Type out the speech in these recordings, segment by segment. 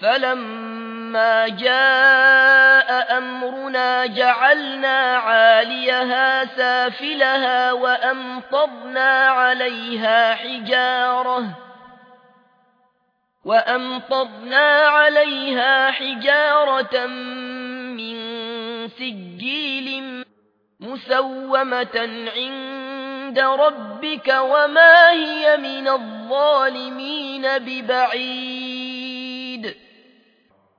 فلما جاء أمرنا جعلنا عاليها سافلها وأمطرنا عليها حجارة وأمطرنا عليها حجارة من سجيل مسومة عند ربك وما هي من الظالمين ببعيد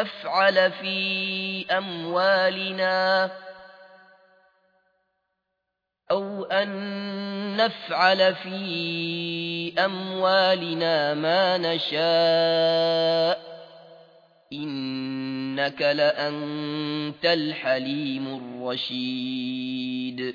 نفعل في أموالنا أو أن نفعل في أموالنا ما نشاء إنك لأنت الحليم الرشيد.